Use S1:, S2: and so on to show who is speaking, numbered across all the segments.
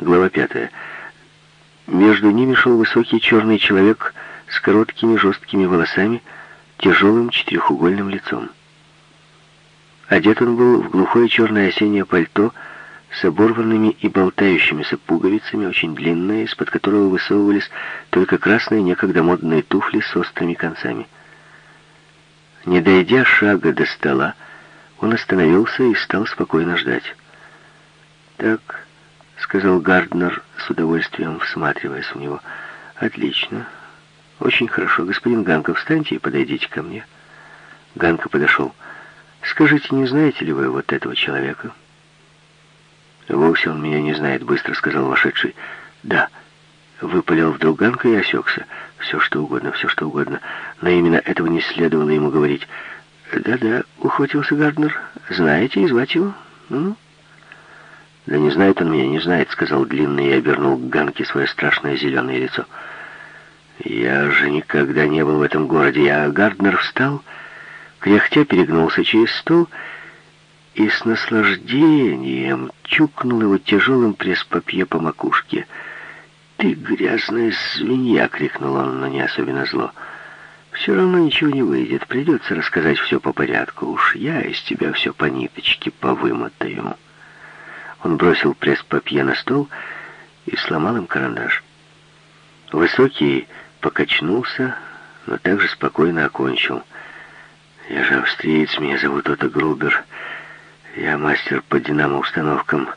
S1: Глава пятая. Между ними шел высокий черный человек с короткими жесткими волосами, тяжелым четырехугольным лицом. Одет он был в глухое черное осеннее пальто с оборванными и болтающимися пуговицами, очень длинное, из-под которого высовывались только красные некогда модные туфли с острыми концами. Не дойдя шага до стола, он остановился и стал спокойно ждать. «Так», — сказал Гарднер с удовольствием, всматриваясь в него, — «отлично. Очень хорошо. Господин Ганка, встаньте и подойдите ко мне». Ганка подошел. «Скажите, не знаете ли вы вот этого человека?» «Вовсе он меня не знает», — быстро сказал вошедший. «Да». Выпалил вдруг Ганка и осекся. Все что угодно, все что угодно. Но именно этого не следовало ему говорить. «Да-да», — ухватился Гарднер. «Знаете, и звать его? Ну?» «Да не знает он меня, не знает», — сказал длинный и обернул к Ганке свое страшное зеленое лицо. «Я же никогда не был в этом городе. Я...» Гарднер встал, кряхтя перегнулся через стол и с наслаждением чукнул его тяжелым пресс-папье по макушке. «Ты грязная свинья!» — крикнул он, но не особенно зло. «Все равно ничего не выйдет. Придется рассказать все по порядку. Уж я из тебя все по ниточке повымотаю». Он бросил пресс-папье на стол и сломал им карандаш. Высокий покачнулся, но также спокойно окончил. «Я же австриец, меня зовут Отто Грубер. Я мастер по динамо-установкам».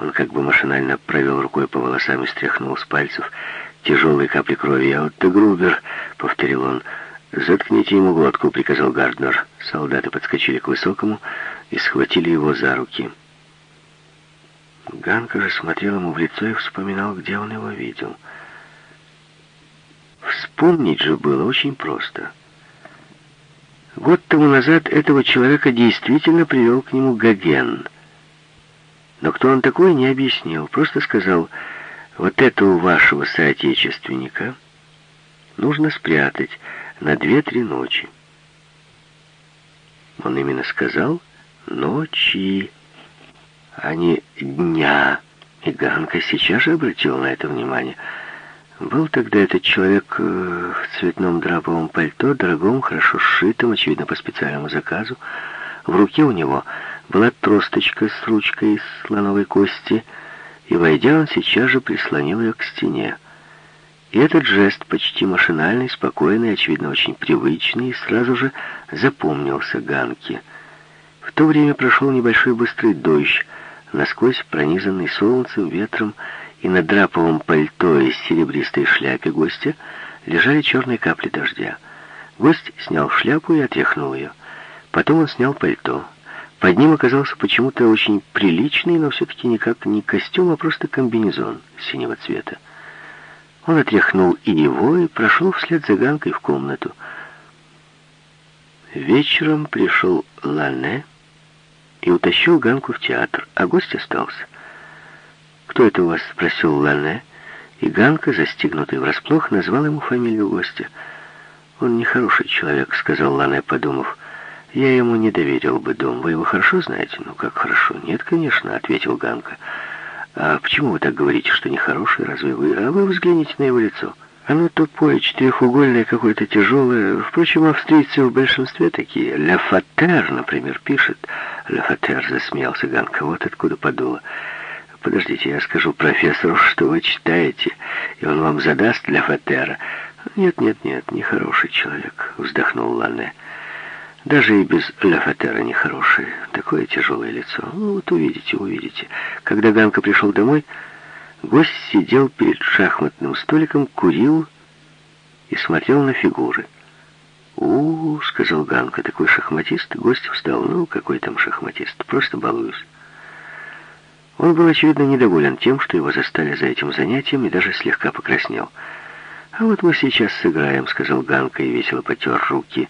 S1: Он как бы машинально провел рукой по волосам и стряхнул с пальцев тяжелые капли крови. «Я Отто Грубер», — повторил он. «Заткните ему глотку», — приказал Гарднер. Солдаты подскочили к Высокому и схватили его за руки. Ганка же смотрел ему в лицо и вспоминал, где он его видел. Вспомнить же было очень просто. Год тому назад этого человека действительно привел к нему Гоген. Но кто он такой, не объяснил. Просто сказал, вот это у вашего соотечественника нужно спрятать на две-три ночи. Он именно сказал «ночи» а не дня. И Ганка сейчас же обратил на это внимание. Был тогда этот человек э, в цветном драповом пальто, дорогом, хорошо сшитом, очевидно, по специальному заказу. В руке у него была тросточка с ручкой из слоновой кости, и, войдя, он сейчас же прислонил ее к стене. И этот жест, почти машинальный, спокойный, очевидно, очень привычный, сразу же запомнился Ганке. В то время прошел небольшой быстрый дождь, насквозь пронизанный солнцем, ветром, и на драповом пальто и серебристой шляпе гостя лежали черные капли дождя. Гость снял шляпу и отряхнул ее. Потом он снял пальто. Под ним оказался почему-то очень приличный, но все-таки никак не костюм, а просто комбинезон синего цвета. Он отряхнул и его, и прошел вслед за Ганкой в комнату. Вечером пришел Лане, и утащил Ганку в театр, а гость остался. «Кто это у вас?» — спросил Лане, и Ганка, застигнутый врасплох, назвал ему фамилию гостя. «Он нехороший человек», — сказал Лане, подумав. «Я ему не доверил бы дом. Вы его хорошо знаете?» «Ну, как хорошо?» «Нет, конечно», — ответил Ганка. «А почему вы так говорите, что нехороший? Разве вы? А вы взгляните на его лицо». Оно тупое, четырехугольное, какое-то тяжелое. Впрочем, австрийцы в большинстве такие. Ля Фатер, например, пишет. Ля Фатер засмеялся Ганка. Вот откуда подуло. Подождите, я скажу профессору, что вы читаете, и он вам задаст Ля Фатера. Нет, нет, нет, нехороший человек, вздохнул Ланне. Даже и без Ля Фатера нехороший. Такое тяжелое лицо. Ну, вот увидите, увидите. Когда Ганка пришел домой... Гость сидел перед шахматным столиком, курил и смотрел на фигуры. у, -у сказал Ганка, — такой шахматист. Гость встал. «Ну, какой там шахматист? Просто балуюсь». Он был, очевидно, недоволен тем, что его застали за этим занятием, и даже слегка покраснел. «А вот мы сейчас сыграем», — сказал Ганка и весело потер руки.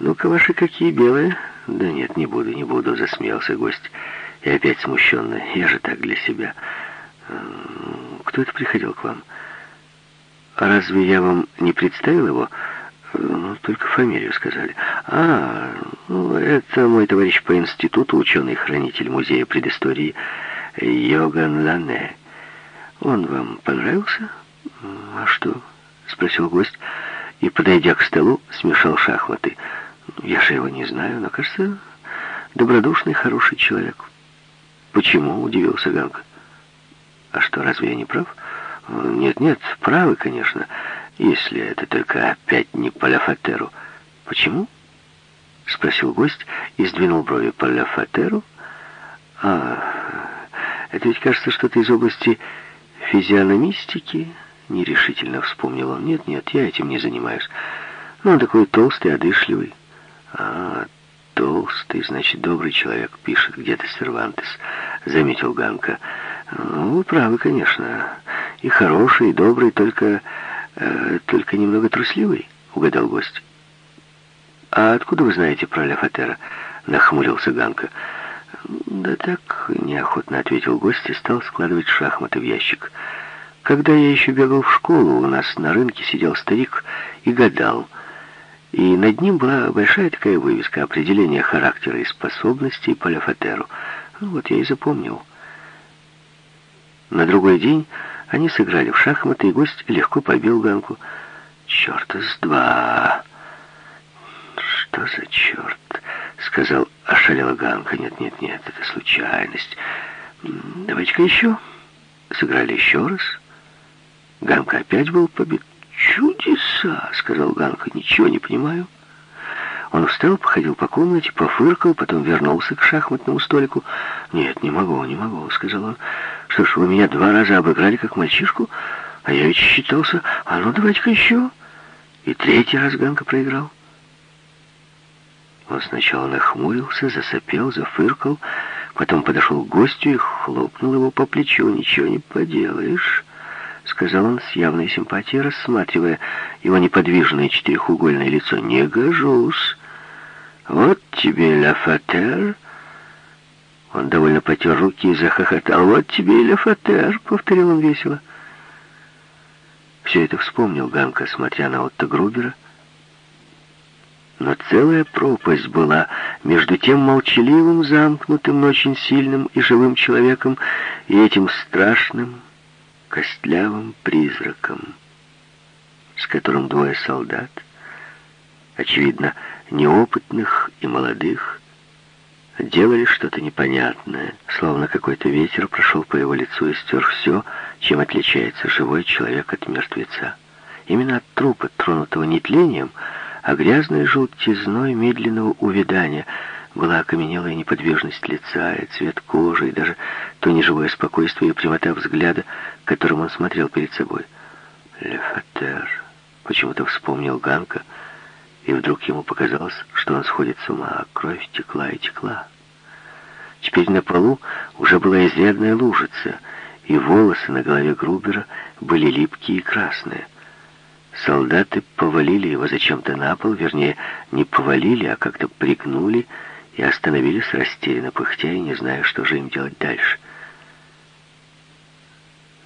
S1: «Ну-ка, ваши какие белые?» «Да нет, не буду, не буду», — засмеялся гость. И опять смущенно. «Я же так для себя». Кто это приходил к вам? Разве я вам не представил его? Ну, только фамилию сказали. А, ну, это мой товарищ по институту, ученый-хранитель музея предыстории Йоган Лане. Он вам понравился? А что? Спросил гость и, подойдя к столу, смешал шахматы. Я же его не знаю, но, кажется, добродушный, хороший человек. Почему? Удивился Ганка. А что, разве я не прав? Нет, нет, правы, конечно, если это только опять не по Ляфатеру. Почему? Спросил гость и сдвинул брови по Ляфатеру. А, это ведь кажется что-то из области физиономистики. Нерешительно вспомнил он. Нет, нет, я этим не занимаюсь. Ну, он такой толстый, одышливый. А, толстый, значит, добрый человек, пишет где-то Сервантес, заметил Ганка. Ну, вы правы, конечно. И хороший, и добрый, только... Э, только немного трусливый, угадал гость. «А откуда вы знаете про Ля нахмурился Ганка. «Да так», — неохотно ответил гость и стал складывать шахматы в ящик. «Когда я еще бегал в школу, у нас на рынке сидел старик и гадал. И над ним была большая такая вывеска определения характера и способностей по Ля Ну, вот я и запомнил». На другой день они сыграли в шахматы, и гость легко побил Ганку. «Черта с два!» «Что за черт?» — сказал ошалела Ганка. «Нет, нет, нет, это случайность. Давайте-ка еще». Сыграли еще раз. Ганка опять был побит. «Чудеса!» — сказал Ганка. «Ничего не понимаю». Он встал, походил по комнате, пофыркал, потом вернулся к шахматному столику. «Нет, не могу, не могу», — сказал он. «Что ж, вы меня два раза обыграли, как мальчишку, а я ведь считался... А ну, давайте-ка еще». И третий раз Ганка проиграл. Он сначала нахмурился, засопел, зафыркал, потом подошел к гостю и хлопнул его по плечу. «Ничего не поделаешь», — сказал он с явной симпатией, рассматривая его неподвижное четырехугольное лицо. «Не гожусь. Вот тебе ля фатер». Он довольно потер руки и захохотал. «Вот тебе и ля фатер», — повторил он весело. Все это вспомнил Ганка, смотря на Отто Грубера, — но целая пропасть была между тем молчаливым, замкнутым, но очень сильным и живым человеком и этим страшным, костлявым призраком, с которым двое солдат, очевидно, неопытных и молодых, делали что-то непонятное, словно какой-то ветер прошел по его лицу и стер все, чем отличается живой человек от мертвеца. Именно от трупа, тронутого нетлением, а грязной желтизной медленного увядания была окаменелая неподвижность лица и цвет кожи, и даже то неживое спокойствие и прямота взгляда, которым он смотрел перед собой. «Лефатер», — почему-то вспомнил Ганка, и вдруг ему показалось, что он сходит с ума, а кровь текла и текла. Теперь на полу уже была изрядная лужица, и волосы на голове Грубера были липкие и красные — Солдаты повалили его зачем-то на пол, вернее, не повалили, а как-то пригнули и остановились растерянно пыхтя и не зная, что же им делать дальше.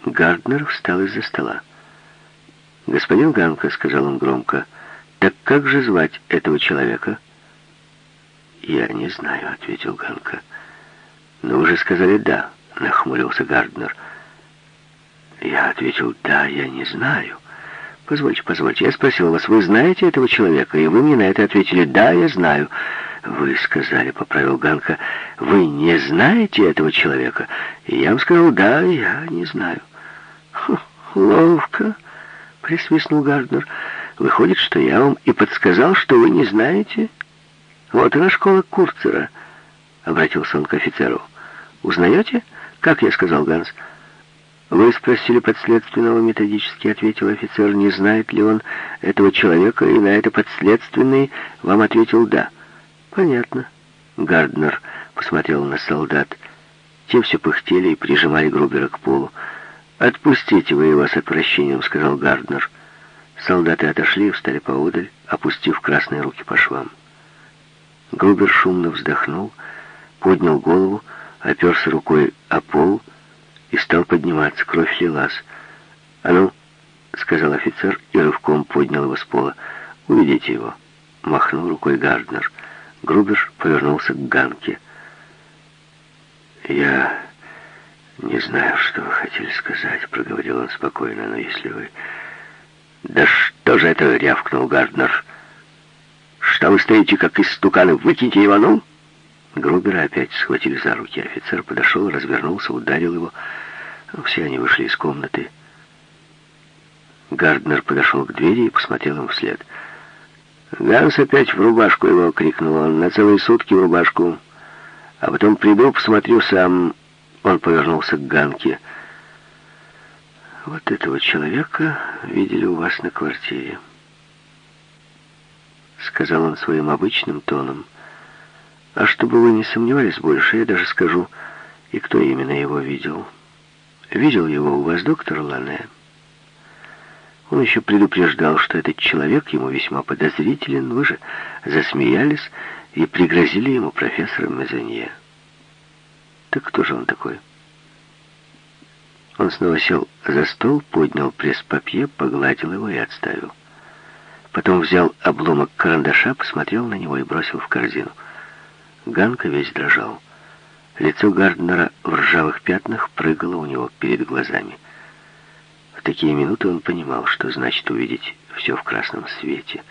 S1: Гарднер встал из-за стола. «Господин Ганка», — сказал он громко, — «так как же звать этого человека?» «Я не знаю», — ответил Ганка. «Но вы же сказали «да», — нахмурился Гарднер. Я ответил «да, я не знаю». Позвольте, позвольте, я спросил вас, вы знаете этого человека? И вы мне на это ответили, да, я знаю. Вы сказали, поправил Ганка, вы не знаете этого человека? И я вам сказал, да, я не знаю. ловко, присвистнул Гарднер. Выходит, что я вам и подсказал, что вы не знаете? Вот она школа Курцера, обратился он к офицеру. Узнаете? Как я сказал, Ганс? — «Вы спросили подследственного методически», — ответил офицер, «не знает ли он этого человека, и на это подследственный вам ответил «да». «Понятно». Гарднер посмотрел на солдат. Те все пыхтели и прижимали Грубера к полу. «Отпустите вы его с отвращением», — сказал Гарднер. Солдаты отошли и встали поодаль, опустив красные руки по швам. Грубер шумно вздохнул, поднял голову, оперся рукой о пол и стал подниматься. Кровь лилась. «А ну!» — сказал офицер и рывком поднял его с пола. «Уведите его!» — махнул рукой Гарднер. Грубер повернулся к Ганке. «Я «Не знаю, что вы хотели сказать», — проговорил он спокойно, «но если вы...» «Да что же это?» — рявкнул Гарднер. «Что вы стоите, как истуканы? Выкиньте его, ну!» Грубера опять схватили за руки. Офицер подошел, развернулся, ударил его. Все они вышли из комнаты. Гарднер подошел к двери и посмотрел им вслед. «Ганс опять в рубашку его!» — крикнул он. «На целые сутки в рубашку. А потом приду, посмотрю сам...» Он повернулся к Ганке. «Вот этого человека видели у вас на квартире», — сказал он своим обычным тоном. «А чтобы вы не сомневались больше, я даже скажу, и кто именно его видел. Видел его у вас доктор Лане?» Он еще предупреждал, что этот человек ему весьма подозрителен. Вы же засмеялись и пригрозили ему профессором Мезонье. Так кто же он такой? Он снова сел за стол, поднял пресс-папье, погладил его и отставил. Потом взял обломок карандаша, посмотрел на него и бросил в корзину. Ганка весь дрожал. Лицо Гарднера в ржавых пятнах прыгало у него перед глазами. В такие минуты он понимал, что значит увидеть все в красном свете.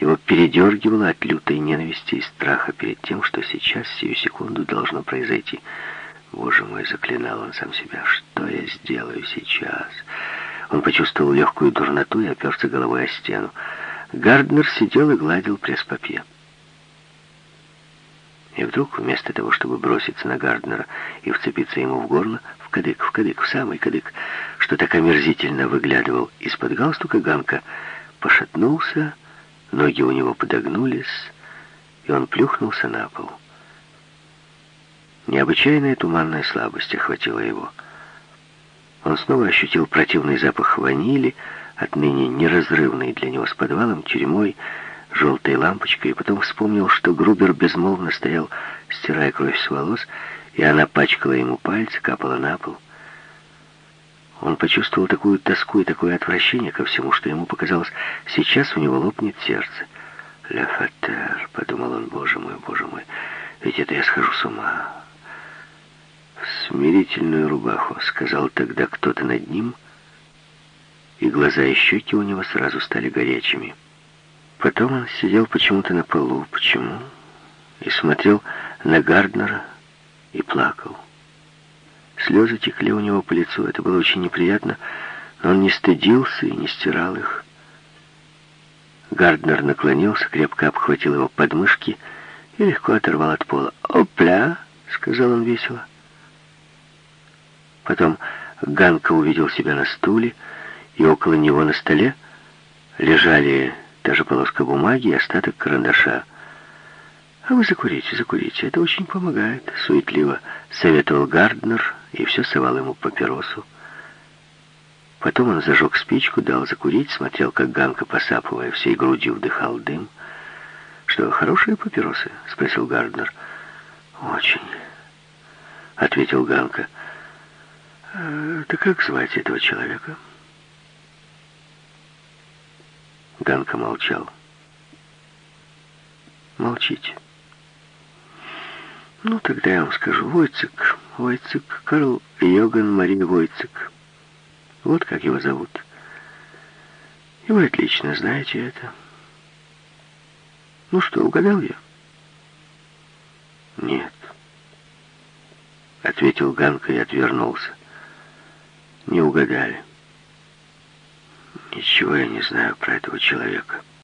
S1: Его передергивало от лютой ненависти и страха перед тем, что сейчас, сию секунду, должно произойти. «Боже мой!» — заклинал он сам себя. «Что я сделаю сейчас?» Он почувствовал легкую дурноту и оперся головой о стену. Гарднер сидел и гладил пресс-папье. И вдруг, вместо того, чтобы броситься на Гарднера и вцепиться ему в горло, в кадык, в кадык, в самый кадык, что так омерзительно выглядывал из-под галстука, Ганка пошатнулся, ноги у него подогнулись, и он плюхнулся на пол. Необычайная туманная слабость охватила его. Он снова ощутил противный запах ванили, отныне неразрывный для него с подвалом, тюрьмой, желтой лампочкой, и потом вспомнил, что Грубер безмолвно стоял, стирая кровь с волос, и она пачкала ему пальцы, капала на пол. Он почувствовал такую тоску и такое отвращение ко всему, что ему показалось, сейчас у него лопнет сердце. «Ля фатер», — подумал он, — «боже мой, боже мой, ведь это я схожу с ума». «В смирительную рубаху», — сказал тогда кто-то над ним, и глаза и щеки у него сразу стали горячими. Потом он сидел почему-то на полу, почему, и смотрел на Гарднера и плакал. Слезы текли у него по лицу, это было очень неприятно, но он не стыдился и не стирал их. Гарднер наклонился, крепко обхватил его подмышки и легко оторвал от пола. «Опля!» — сказал он весело. Потом Ганка увидел себя на стуле, и около него на столе лежали та же полоска бумаги и остаток карандаша. «А вы закурите, закурите, это очень помогает», — суетливо советовал Гарднер и все совал ему папиросу. Потом он зажег спичку, дал закурить, смотрел, как Ганка, посапывая, всей грудью вдыхал дым. «Что, хорошие папиросы?» — спросил Гарднер. «Очень», — ответил Ганка. «А, «Да как звать этого человека?» Ганка молчал. «Молчите». «Ну, тогда я вам скажу. Войцек, Войцек, Карл Йоган Мария Войцек. Вот как его зовут. И вы отлично знаете это. Ну что, угадал я?» «Нет», — ответил Ганка и отвернулся. «Не угадали». Ничего я не знаю про этого человека.